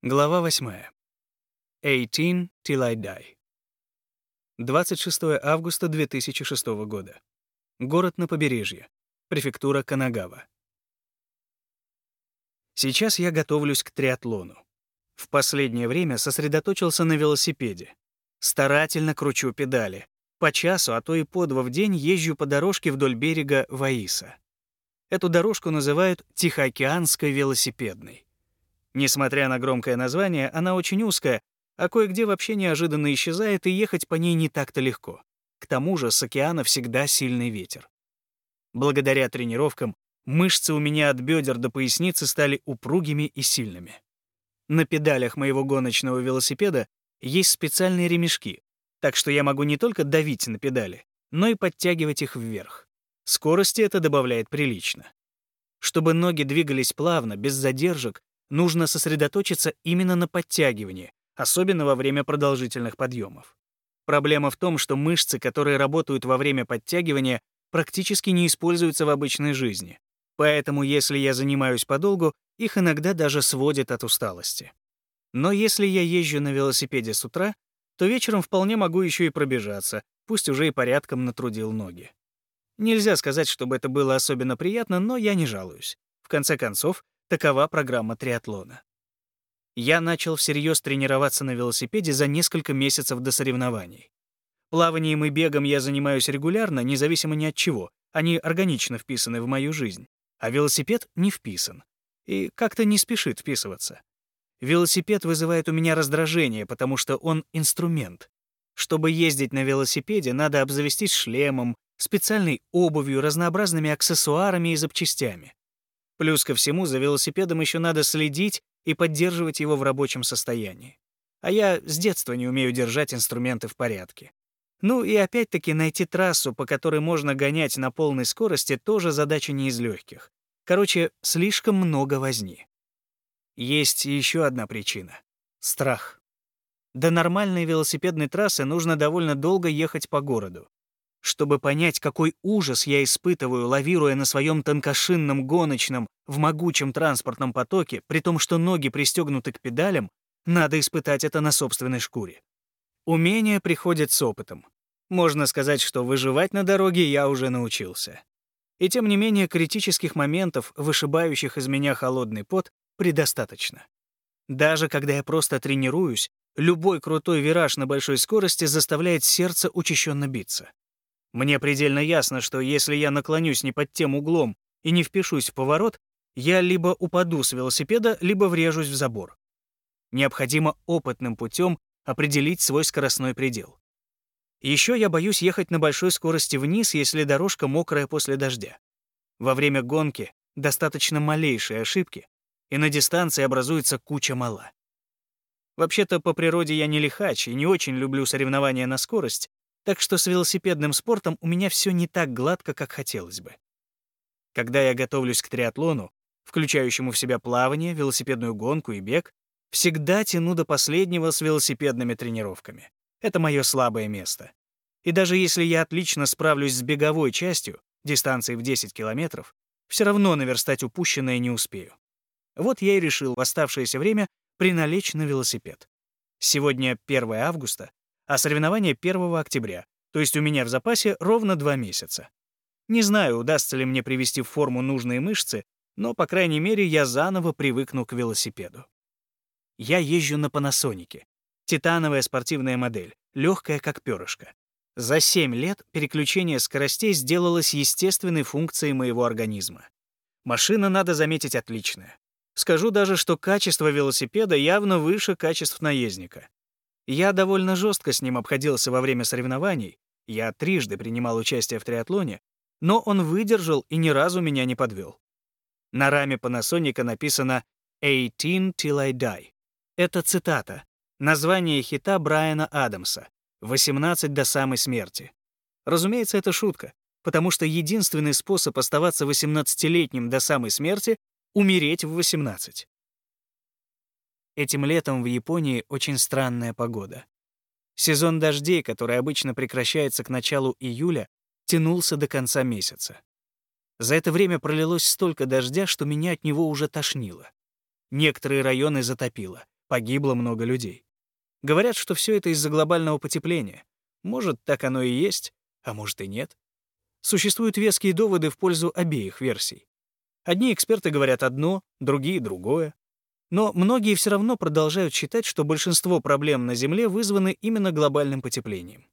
Глава 8. 18 Till I Die. 26 августа 2006 года. Город на побережье. Префектура Канагава. Сейчас я готовлюсь к триатлону. В последнее время сосредоточился на велосипеде. Старательно кручу педали. По часу, а то и по два в день езжу по дорожке вдоль берега Ваиса. Эту дорожку называют Тихоокеанской велосипедной. Несмотря на громкое название, она очень узкая, а кое-где вообще неожиданно исчезает, и ехать по ней не так-то легко. К тому же с океана всегда сильный ветер. Благодаря тренировкам мышцы у меня от бедер до поясницы стали упругими и сильными. На педалях моего гоночного велосипеда есть специальные ремешки, так что я могу не только давить на педали, но и подтягивать их вверх. Скорости это добавляет прилично. Чтобы ноги двигались плавно, без задержек, нужно сосредоточиться именно на подтягивании, особенно во время продолжительных подъемов. Проблема в том, что мышцы, которые работают во время подтягивания, практически не используются в обычной жизни. Поэтому, если я занимаюсь подолгу, их иногда даже сводит от усталости. Но если я езжу на велосипеде с утра, то вечером вполне могу еще и пробежаться, пусть уже и порядком натрудил ноги. Нельзя сказать, чтобы это было особенно приятно, но я не жалуюсь. В конце концов, Такова программа триатлона. Я начал всерьез тренироваться на велосипеде за несколько месяцев до соревнований. Плаванием и бегом я занимаюсь регулярно, независимо ни от чего. Они органично вписаны в мою жизнь. А велосипед не вписан. И как-то не спешит вписываться. Велосипед вызывает у меня раздражение, потому что он инструмент. Чтобы ездить на велосипеде, надо обзавестись шлемом, специальной обувью, разнообразными аксессуарами и запчастями. Плюс ко всему, за велосипедом еще надо следить и поддерживать его в рабочем состоянии. А я с детства не умею держать инструменты в порядке. Ну и опять-таки найти трассу, по которой можно гонять на полной скорости, тоже задача не из легких. Короче, слишком много возни. Есть еще одна причина — страх. До нормальной велосипедной трассы нужно довольно долго ехать по городу. Чтобы понять, какой ужас я испытываю, лавируя на своем тонкошинном гоночном в могучем транспортном потоке, при том, что ноги пристегнуты к педалям, надо испытать это на собственной шкуре. Умение приходит с опытом. Можно сказать, что выживать на дороге я уже научился. И тем не менее критических моментов, вышибающих из меня холодный пот, предостаточно. Даже когда я просто тренируюсь, любой крутой вираж на большой скорости заставляет сердце учащенно биться. Мне предельно ясно, что если я наклонюсь не под тем углом и не впишусь в поворот, я либо упаду с велосипеда, либо врежусь в забор. Необходимо опытным путем определить свой скоростной предел. Еще я боюсь ехать на большой скорости вниз, если дорожка мокрая после дождя. Во время гонки достаточно малейшей ошибки, и на дистанции образуется куча мала. Вообще-то по природе я не лихач и не очень люблю соревнования на скорость, так что с велосипедным спортом у меня все не так гладко, как хотелось бы. Когда я готовлюсь к триатлону, включающему в себя плавание, велосипедную гонку и бег, всегда тяну до последнего с велосипедными тренировками. Это мое слабое место. И даже если я отлично справлюсь с беговой частью, дистанцией в 10 километров, все равно наверстать упущенное не успею. Вот я и решил в оставшееся время приналечь на велосипед. Сегодня 1 августа, а соревнование 1 октября, то есть у меня в запасе ровно два месяца. Не знаю, удастся ли мне привести в форму нужные мышцы, но, по крайней мере, я заново привыкну к велосипеду. Я езжу на Панасонике. Титановая спортивная модель, легкая как перышко. За 7 лет переключение скоростей сделалось естественной функцией моего организма. Машина, надо заметить, отличная. Скажу даже, что качество велосипеда явно выше качеств наездника. Я довольно жестко с ним обходился во время соревнований, я трижды принимал участие в триатлоне, но он выдержал и ни разу меня не подвел. На раме Panasonic написано «18 till I die». Это цитата, название хита Брайана Адамса «18 до самой смерти». Разумеется, это шутка, потому что единственный способ оставаться 18-летним до самой смерти — умереть в 18. Этим летом в Японии очень странная погода. Сезон дождей, который обычно прекращается к началу июля, тянулся до конца месяца. За это время пролилось столько дождя, что меня от него уже тошнило. Некоторые районы затопило. Погибло много людей. Говорят, что все это из-за глобального потепления. Может, так оно и есть, а может и нет. Существуют веские доводы в пользу обеих версий. Одни эксперты говорят одно, другие — другое. Но многие все равно продолжают считать, что большинство проблем на Земле вызваны именно глобальным потеплением.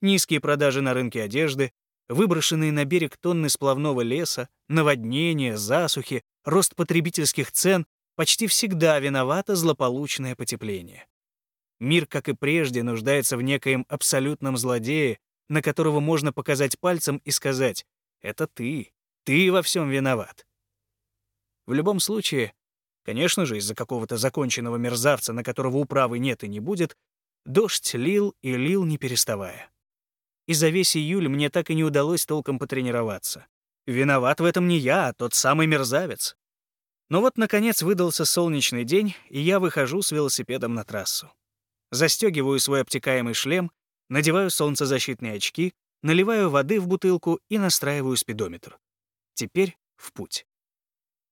Низкие продажи на рынке одежды, выброшенные на берег тонны сплавного леса, наводнения, засухи, рост потребительских цен почти всегда виновато злополучное потепление. Мир, как и прежде, нуждается в некоем абсолютном злодее, на которого можно показать пальцем и сказать «это ты, ты во всем виноват». В любом случае, конечно же, из-за какого-то законченного мерзавца, на которого управы нет и не будет, дождь лил и лил не переставая. И за весь июль мне так и не удалось толком потренироваться. Виноват в этом не я, а тот самый мерзавец. Но вот, наконец, выдался солнечный день, и я выхожу с велосипедом на трассу. Застегиваю свой обтекаемый шлем надеваю солнцезащитные очки, наливаю воды в бутылку и настраиваю спидометр. Теперь в путь.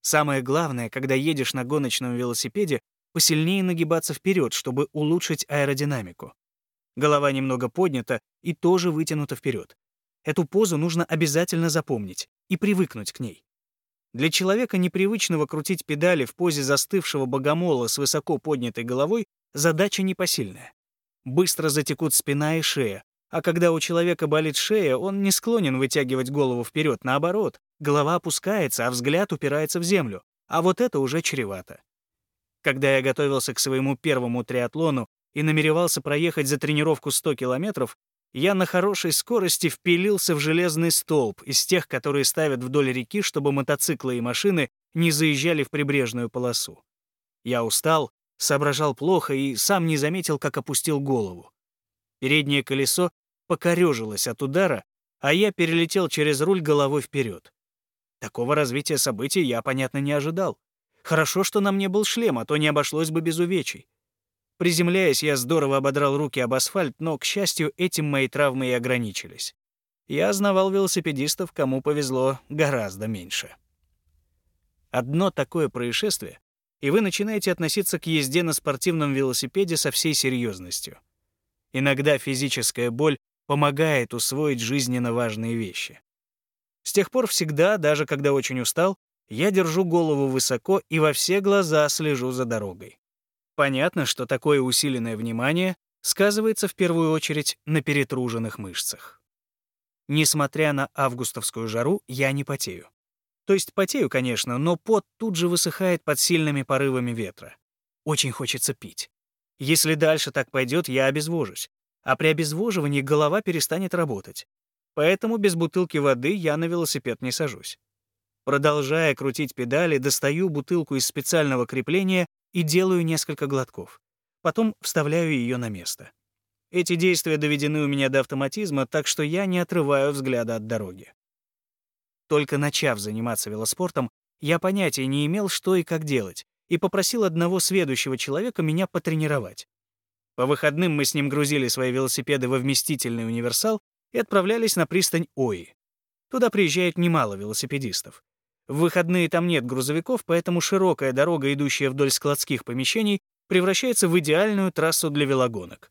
Самое главное, когда едешь на гоночном велосипеде, посильнее нагибаться вперед, чтобы улучшить аэродинамику. Голова немного поднята и тоже вытянута вперед. Эту позу нужно обязательно запомнить и привыкнуть к ней. Для человека, непривычного крутить педали в позе застывшего богомола с высоко поднятой головой, задача непосильная быстро затекут спина и шея. А когда у человека болит шея, он не склонен вытягивать голову вперед, наоборот, голова опускается, а взгляд упирается в землю. А вот это уже чревато. Когда я готовился к своему первому триатлону и намеревался проехать за тренировку 100 километров, я на хорошей скорости впилился в железный столб из тех, которые ставят вдоль реки, чтобы мотоциклы и машины не заезжали в прибрежную полосу. Я устал соображал плохо и сам не заметил, как опустил голову. Переднее колесо покорежилось от удара, а я перелетел через руль головой вперед. Такого развития событий я, понятно, не ожидал. Хорошо, что на мне был шлем, а то не обошлось бы без увечий. Приземляясь, я здорово ободрал руки об асфальт, но, к счастью, этим мои травмы и ограничились. Я знавал велосипедистов, кому повезло гораздо меньше. Одно такое происшествие и вы начинаете относиться к езде на спортивном велосипеде со всей серьезностью. Иногда физическая боль помогает усвоить жизненно важные вещи. С тех пор всегда, даже когда очень устал, я держу голову высоко и во все глаза слежу за дорогой. Понятно, что такое усиленное внимание сказывается в первую очередь на перетруженных мышцах. Несмотря на августовскую жару, я не потею. То есть потею, конечно, но пот тут же высыхает под сильными порывами ветра. Очень хочется пить. Если дальше так пойдет, я обезвожусь. А при обезвоживании голова перестанет работать. Поэтому без бутылки воды я на велосипед не сажусь. Продолжая крутить педали, достаю бутылку из специального крепления и делаю несколько глотков. Потом вставляю ее на место. Эти действия доведены у меня до автоматизма, так что я не отрываю взгляда от дороги. Только начав заниматься велоспортом, я понятия не имел, что и как делать, и попросил одного сведущего человека меня потренировать. По выходным мы с ним грузили свои велосипеды во вместительный универсал и отправлялись на пристань Ои. Туда приезжает немало велосипедистов. В выходные там нет грузовиков, поэтому широкая дорога, идущая вдоль складских помещений, превращается в идеальную трассу для велогонок.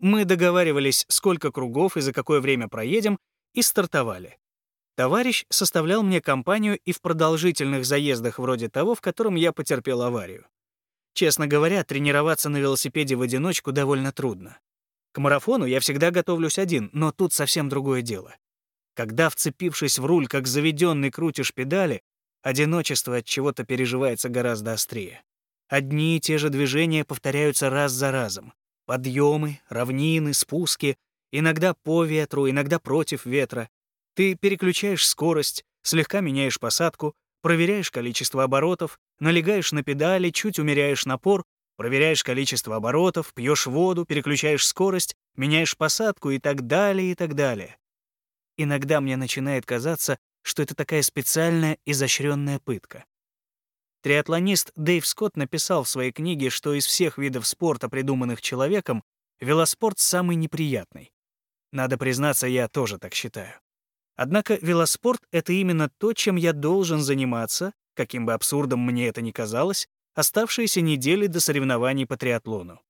Мы договаривались, сколько кругов и за какое время проедем, и стартовали. Товарищ составлял мне компанию и в продолжительных заездах вроде того, в котором я потерпел аварию. Честно говоря, тренироваться на велосипеде в одиночку довольно трудно. К марафону я всегда готовлюсь один, но тут совсем другое дело. Когда, вцепившись в руль, как заведенный крутишь педали, одиночество от чего-то переживается гораздо острее. Одни и те же движения повторяются раз за разом. Подъемы, равнины, спуски, иногда по ветру, иногда против ветра. Ты переключаешь скорость, слегка меняешь посадку, проверяешь количество оборотов, налегаешь на педали, чуть умеряешь напор, проверяешь количество оборотов, пьешь воду, переключаешь скорость, меняешь посадку и так далее, и так далее. Иногда мне начинает казаться, что это такая специальная изощренная пытка. Триатлонист Дэйв Скотт написал в своей книге, что из всех видов спорта, придуманных человеком, велоспорт самый неприятный. Надо признаться, я тоже так считаю. Однако велоспорт — это именно то, чем я должен заниматься, каким бы абсурдом мне это ни казалось, оставшиеся недели до соревнований по триатлону.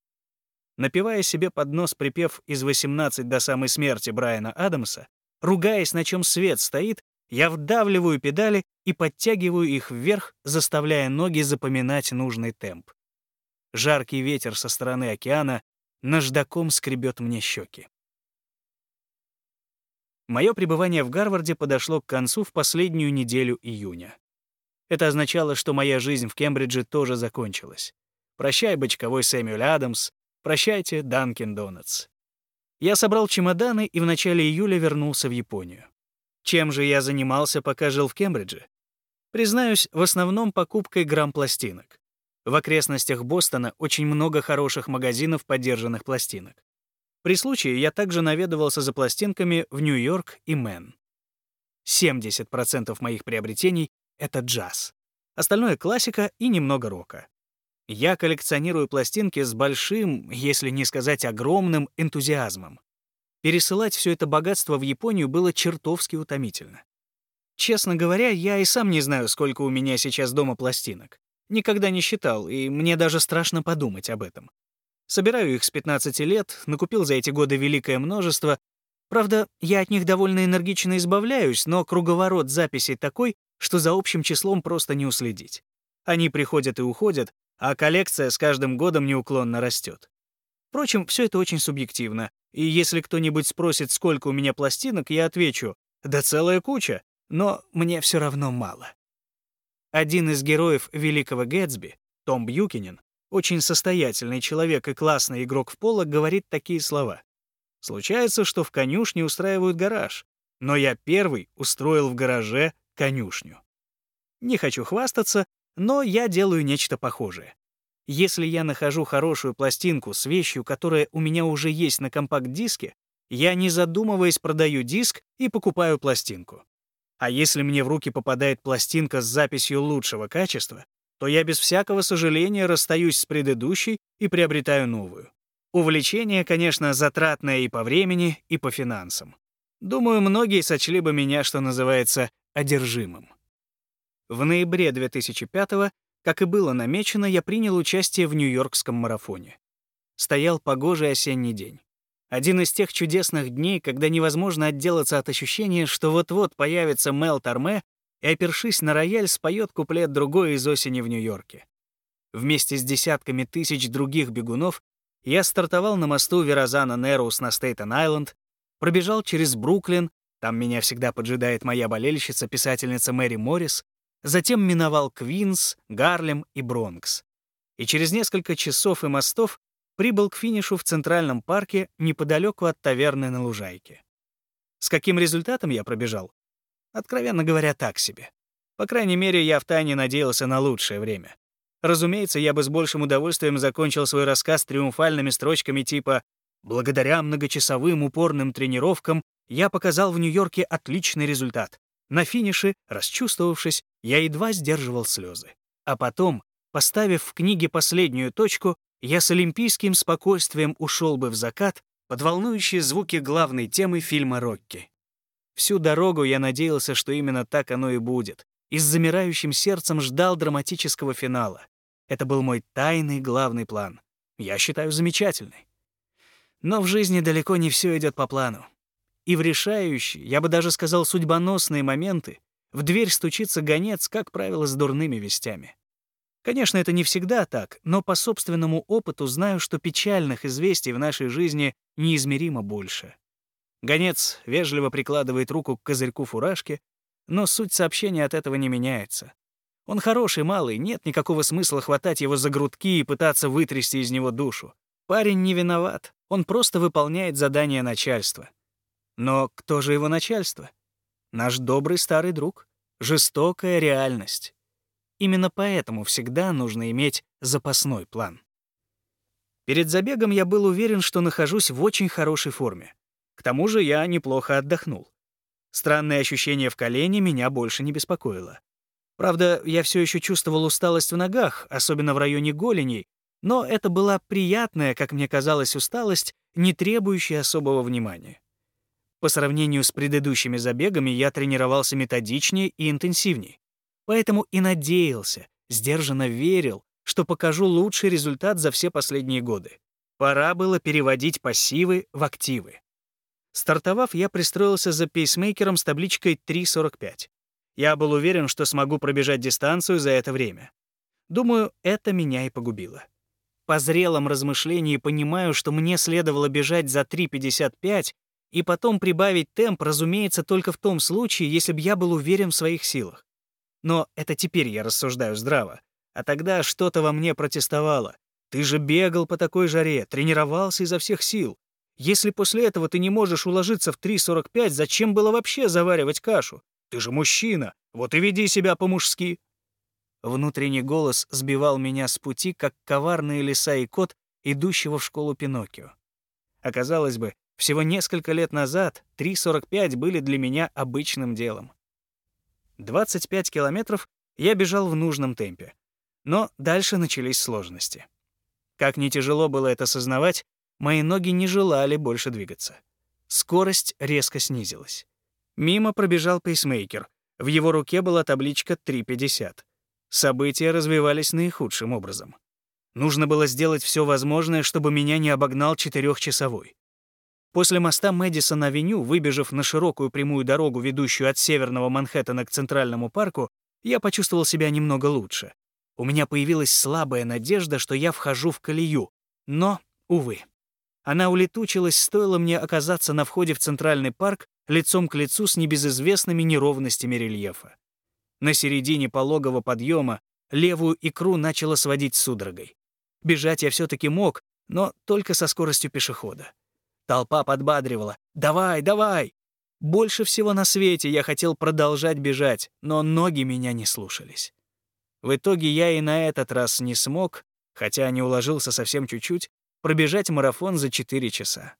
Напевая себе под нос припев из 18 до самой смерти Брайана Адамса, ругаясь, на чем свет стоит, я вдавливаю педали и подтягиваю их вверх, заставляя ноги запоминать нужный темп. Жаркий ветер со стороны океана наждаком скребет мне щеки. Мое пребывание в Гарварде подошло к концу в последнюю неделю июня. Это означало, что моя жизнь в Кембридже тоже закончилась. Прощай, бочковой Сэмюэл Адамс, прощайте, Данкин Донатс. Я собрал чемоданы и в начале июля вернулся в Японию. Чем же я занимался, пока жил в Кембридже? Признаюсь, в основном покупкой грамм-пластинок. В окрестностях Бостона очень много хороших магазинов подержанных пластинок. При случае я также наведывался за пластинками в Нью-Йорк и Мэн. 70% моих приобретений — это джаз. Остальное — классика и немного рока. Я коллекционирую пластинки с большим, если не сказать огромным, энтузиазмом. Пересылать все это богатство в Японию было чертовски утомительно. Честно говоря, я и сам не знаю, сколько у меня сейчас дома пластинок. Никогда не считал, и мне даже страшно подумать об этом. Собираю их с 15 лет, накупил за эти годы великое множество. Правда, я от них довольно энергично избавляюсь, но круговорот записей такой, что за общим числом просто не уследить. Они приходят и уходят, а коллекция с каждым годом неуклонно растет. Впрочем, все это очень субъективно, и если кто-нибудь спросит, сколько у меня пластинок, я отвечу, да целая куча, но мне все равно мало. Один из героев Великого Гэтсби, Том Бьюкинен, очень состоятельный человек и классный игрок в поло, говорит такие слова. «Случается, что в конюшне устраивают гараж, но я первый устроил в гараже конюшню». Не хочу хвастаться, но я делаю нечто похожее. Если я нахожу хорошую пластинку с вещью, которая у меня уже есть на компакт-диске, я, не задумываясь, продаю диск и покупаю пластинку. А если мне в руки попадает пластинка с записью лучшего качества, то я без всякого сожаления расстаюсь с предыдущей и приобретаю новую. Увлечение, конечно, затратное и по времени, и по финансам. Думаю, многие сочли бы меня, что называется, одержимым. В ноябре 2005 как и было намечено, я принял участие в Нью-Йоркском марафоне. Стоял погожий осенний день. Один из тех чудесных дней, когда невозможно отделаться от ощущения, что вот-вот появится Мел Торме и, опершись на рояль, споет куплет другой из осени в Нью-Йорке. Вместе с десятками тысяч других бегунов я стартовал на мосту Верозана Нерус на Стейтен-Айленд, пробежал через Бруклин, там меня всегда поджидает моя болельщица, писательница Мэри Моррис, затем миновал Квинс, Гарлем и Бронкс. И через несколько часов и мостов прибыл к финишу в Центральном парке неподалеку от таверны на Лужайке. С каким результатом я пробежал? Откровенно говоря, так себе. По крайней мере, я втайне надеялся на лучшее время. Разумеется, я бы с большим удовольствием закончил свой рассказ триумфальными строчками типа «Благодаря многочасовым упорным тренировкам я показал в Нью-Йорке отличный результат. На финише, расчувствовавшись, я едва сдерживал слезы. А потом, поставив в книге последнюю точку, я с олимпийским спокойствием ушел бы в закат под волнующие звуки главной темы фильма «Рокки». Всю дорогу я надеялся, что именно так оно и будет, и с замирающим сердцем ждал драматического финала. Это был мой тайный главный план. Я считаю замечательный. Но в жизни далеко не все идет по плану. И в решающие, я бы даже сказал, судьбоносные моменты в дверь стучится гонец, как правило, с дурными вестями. Конечно, это не всегда так, но по собственному опыту знаю, что печальных известий в нашей жизни неизмеримо больше. Гонец вежливо прикладывает руку к козырьку фуражки, но суть сообщения от этого не меняется. Он хороший малый, нет никакого смысла хватать его за грудки и пытаться вытрясти из него душу. Парень не виноват, он просто выполняет задание начальства. Но кто же его начальство? Наш добрый старый друг. Жестокая реальность. Именно поэтому всегда нужно иметь запасной план. Перед забегом я был уверен, что нахожусь в очень хорошей форме. К тому же я неплохо отдохнул. Странное ощущение в колене меня больше не беспокоило. Правда, я все еще чувствовал усталость в ногах, особенно в районе голеней, но это была приятная, как мне казалось, усталость, не требующая особого внимания. По сравнению с предыдущими забегами я тренировался методичнее и интенсивнее. Поэтому и надеялся, сдержанно верил, что покажу лучший результат за все последние годы. Пора было переводить пассивы в активы. Стартовав, я пристроился за пейсмейкером с табличкой 3.45. Я был уверен, что смогу пробежать дистанцию за это время. Думаю, это меня и погубило. По зрелом размышлении понимаю, что мне следовало бежать за 3.55 и потом прибавить темп, разумеется, только в том случае, если бы я был уверен в своих силах. Но это теперь я рассуждаю здраво. А тогда что-то во мне протестовало. Ты же бегал по такой жаре, тренировался изо всех сил. Если после этого ты не можешь уложиться в 3.45, зачем было вообще заваривать кашу? Ты же мужчина, вот и веди себя по-мужски. Внутренний голос сбивал меня с пути, как коварные лиса и кот, идущего в школу Пиноккио. Оказалось бы, всего несколько лет назад 3.45 были для меня обычным делом. 25 километров я бежал в нужном темпе. Но дальше начались сложности. Как не тяжело было это осознавать, мои ноги не желали больше двигаться. Скорость резко снизилась. Мимо пробежал пейсмейкер. В его руке была табличка 3.50. События развивались наихудшим образом. Нужно было сделать все возможное, чтобы меня не обогнал четырехчасовой. После моста Мэдисон-авеню, выбежав на широкую прямую дорогу, ведущую от северного Манхэттена к Центральному парку, я почувствовал себя немного лучше. У меня появилась слабая надежда, что я вхожу в колею. Но, увы. Она улетучилась, стоило мне оказаться на входе в Центральный парк лицом к лицу с небезызвестными неровностями рельефа. На середине пологого подъема левую икру начало сводить судорогой. Бежать я все-таки мог, но только со скоростью пешехода. Толпа подбадривала «Давай, давай!». Больше всего на свете я хотел продолжать бежать, но ноги меня не слушались. В итоге я и на этот раз не смог, хотя не уложился совсем чуть-чуть, пробежать марафон за 4 часа.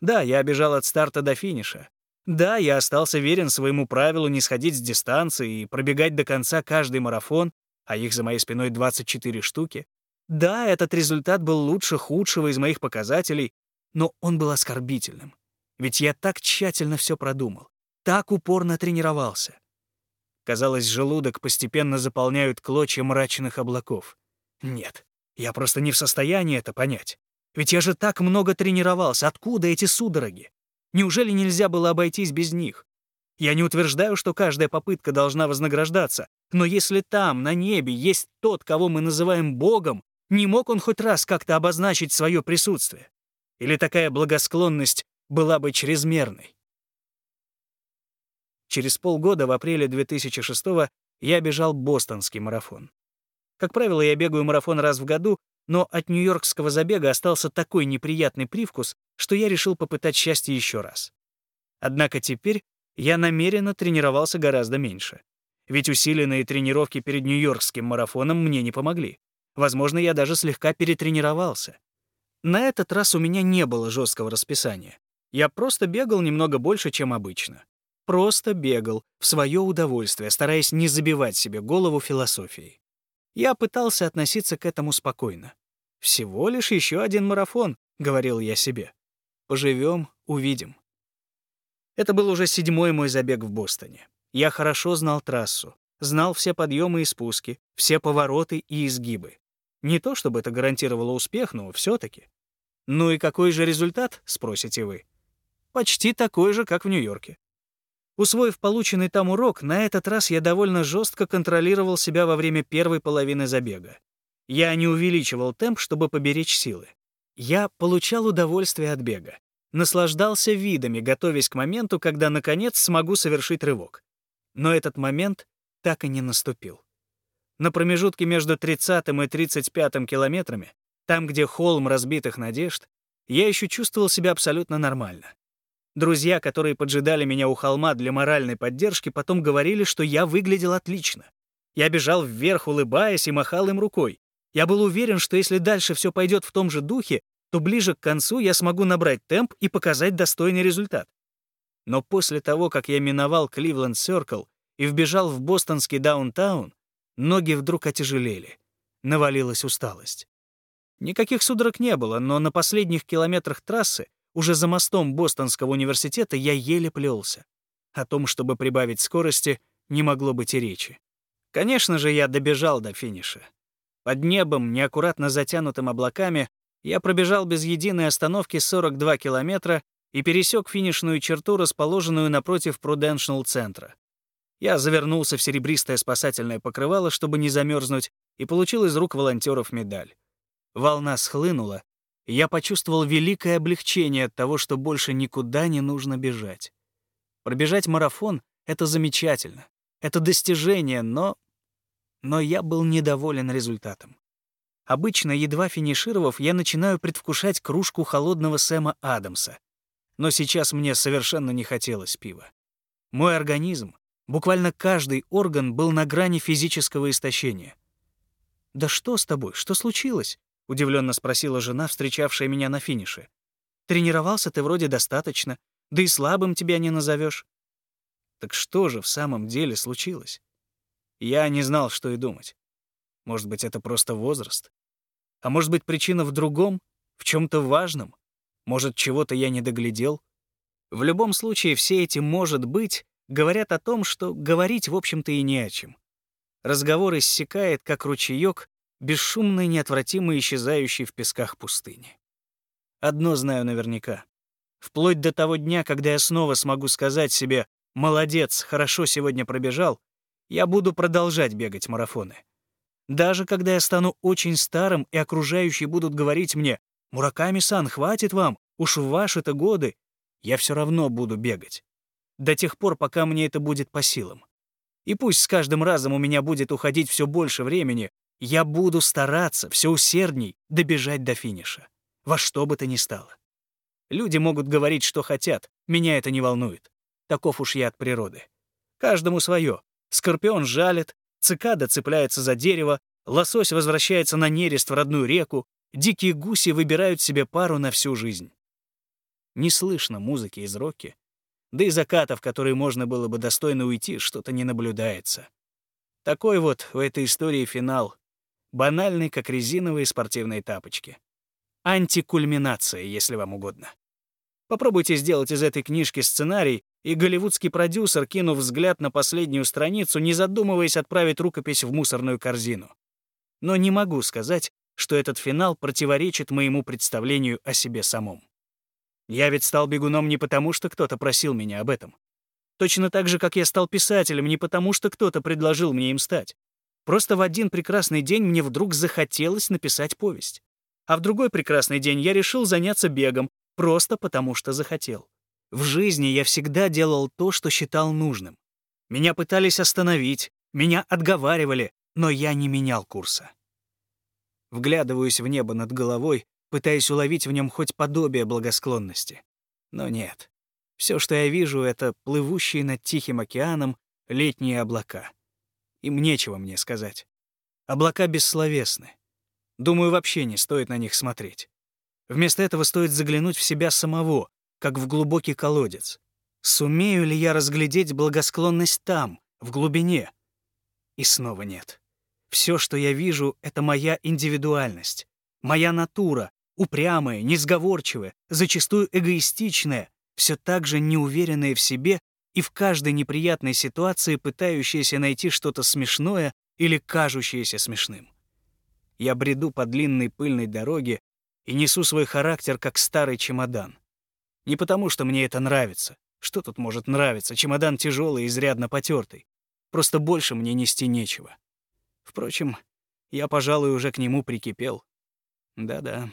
Да, я бежал от старта до финиша, да, я остался верен своему правилу не сходить с дистанции и пробегать до конца каждый марафон, а их за моей спиной 24 штуки. Да, этот результат был лучше худшего из моих показателей, но он был оскорбительным. Ведь я так тщательно все продумал, так упорно тренировался. Казалось, желудок постепенно заполняют клочья мрачных облаков. Нет, я просто не в состоянии это понять. Ведь я же так много тренировался, откуда эти судороги? Неужели нельзя было обойтись без них? Я не утверждаю, что каждая попытка должна вознаграждаться, но если там, на небе, есть тот, кого мы называем Богом, не мог он хоть раз как-то обозначить свое присутствие? Или такая благосклонность была бы чрезмерной? Через полгода, в апреле 2006 я бежал бостонский марафон. Как правило, я бегаю марафон раз в году, но от нью-йоркского забега остался такой неприятный привкус, что я решил попытать счастье еще раз. Однако теперь я намеренно тренировался гораздо меньше. Ведь усиленные тренировки перед нью-йоркским марафоном мне не помогли. Возможно, я даже слегка перетренировался. На этот раз у меня не было жесткого расписания. Я просто бегал немного больше, чем обычно. Просто бегал, в свое удовольствие, стараясь не забивать себе голову философией. Я пытался относиться к этому спокойно. «Всего лишь еще один марафон», — говорил я себе. «Поживем, увидим». Это был уже седьмой мой забег в Бостоне. Я хорошо знал трассу, знал все подъемы и спуски, все повороты и изгибы. Не то чтобы это гарантировало успех, но все таки Ну и какой же результат, спросите вы? Почти такой же, как в Нью-Йорке. Усвоив полученный там урок, на этот раз я довольно жестко контролировал себя во время первой половины забега. Я не увеличивал темп, чтобы поберечь силы. Я получал удовольствие от бега, наслаждался видами, готовясь к моменту, когда, наконец, смогу совершить рывок. Но этот момент так и не наступил. На промежутке между 30 и 35 километрами, там, где холм разбитых надежд, я еще чувствовал себя абсолютно нормально. Друзья, которые поджидали меня у холма для моральной поддержки, потом говорили, что я выглядел отлично. Я бежал вверх, улыбаясь, и махал им рукой. Я был уверен, что если дальше все пойдет в том же духе, то ближе к концу я смогу набрать темп и показать достойный результат. Но после того, как я миновал Кливленд Сёркл и вбежал в бостонский даунтаун, ноги вдруг отяжелели. Навалилась усталость. Никаких судорог не было, но на последних километрах трассы уже за мостом Бостонского университета я еле плелся. О том, чтобы прибавить скорости, не могло быть и речи. Конечно же, я добежал до финиша. Под небом, неаккуратно затянутым облаками, я пробежал без единой остановки 42 километра и пересек финишную черту, расположенную напротив Пруденшнл-центра. Я завернулся в серебристое спасательное покрывало, чтобы не замерзнуть, и получил из рук волонтеров медаль. Волна схлынула, и я почувствовал великое облегчение от того, что больше никуда не нужно бежать. Пробежать марафон — это замечательно, это достижение, но... Но я был недоволен результатом. Обычно, едва финишировав, я начинаю предвкушать кружку холодного Сэма Адамса. Но сейчас мне совершенно не хотелось пива. Мой организм, буквально каждый орган был на грани физического истощения. «Да что с тобой? Что случилось?» — удивленно спросила жена, встречавшая меня на финише. «Тренировался ты вроде достаточно, да и слабым тебя не назовешь. Так что же в самом деле случилось? Я не знал, что и думать. Может быть, это просто возраст? А может быть, причина в другом, в чем то важном? Может, чего-то я не доглядел? В любом случае, все эти «может быть» говорят о том, что говорить, в общем-то, и не о чем. Разговор иссякает, как ручеёк, бесшумно и неотвратимо исчезающий в песках пустыни. Одно знаю наверняка. Вплоть до того дня, когда я снова смогу сказать себе «молодец, хорошо сегодня пробежал», я буду продолжать бегать марафоны. Даже когда я стану очень старым, и окружающие будут говорить мне «Мураками-сан, хватит вам, уж в ваши-то годы», я все равно буду бегать. До тех пор, пока мне это будет по силам. И пусть с каждым разом у меня будет уходить все больше времени, я буду стараться все усердней добежать до финиша. Во что бы то ни стало. Люди могут говорить, что хотят, меня это не волнует. Таков уж я от природы. Каждому свое. Скорпион жалит, цикада цепляется за дерево, лосось возвращается на нерест в родную реку, дикие гуси выбирают себе пару на всю жизнь. Не слышно музыки из роки, да и закатов, которые можно было бы достойно уйти, что-то не наблюдается. Такой вот у этой истории финал. Банальный, как резиновые спортивные тапочки антикульминация, если вам угодно. Попробуйте сделать из этой книжки сценарий, и голливудский продюсер, кинув взгляд на последнюю страницу, не задумываясь, отправит рукопись в мусорную корзину. Но не могу сказать, что этот финал противоречит моему представлению о себе самом. Я ведь стал бегуном не потому, что кто-то просил меня об этом. Точно так же, как я стал писателем не потому, что кто-то предложил мне им стать. Просто в один прекрасный день мне вдруг захотелось написать повесть. А в другой прекрасный день я решил заняться бегом, просто потому что захотел. В жизни я всегда делал то, что считал нужным. Меня пытались остановить, меня отговаривали, но я не менял курса. Вглядываюсь в небо над головой, пытаясь уловить в нем хоть подобие благосклонности. Но нет. Все, что я вижу, — это плывущие над Тихим океаном летние облака. Им нечего мне сказать. Облака бессловесны. Думаю, вообще не стоит на них смотреть. Вместо этого стоит заглянуть в себя самого, как в глубокий колодец. Сумею ли я разглядеть благосклонность там, в глубине? И снова нет. Все, что я вижу, — это моя индивидуальность, моя натура, упрямая, несговорчивая, зачастую эгоистичная, все так же неуверенная в себе и в каждой неприятной ситуации пытающаяся найти что-то смешное или кажущееся смешным. Я бреду по длинной пыльной дороге и несу свой характер как старый чемодан. Не потому, что мне это нравится. Что тут может нравиться? Чемодан тяжелый и изрядно потертый. Просто больше мне нести нечего. Впрочем, я, пожалуй, уже к нему прикипел. Да-да.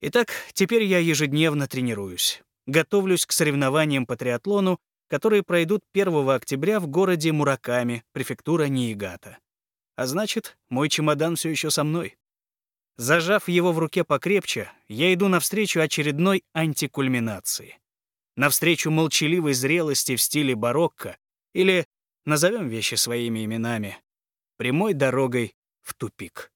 Итак, теперь я ежедневно тренируюсь. Готовлюсь к соревнованиям по триатлону, которые пройдут 1 октября в городе Мураками, префектура Ниигата. А значит, мой чемодан все еще со мной. Зажав его в руке покрепче, я иду навстречу очередной антикульминации. Навстречу молчаливой зрелости в стиле барокко или, назовем вещи своими именами, прямой дорогой в тупик.